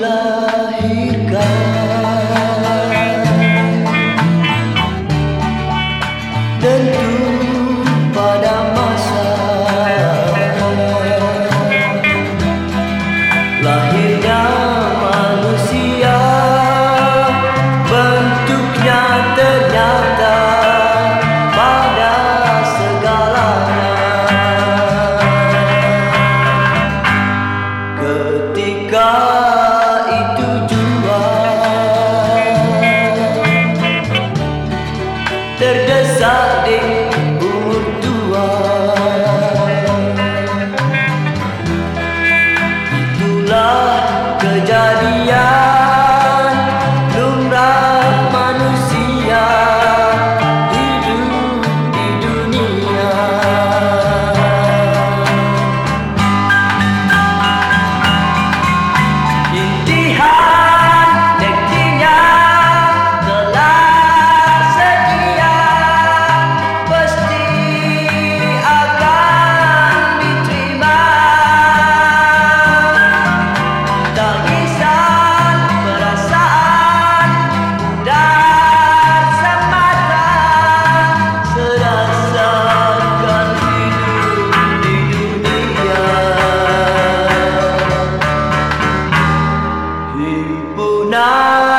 love. 자 Not.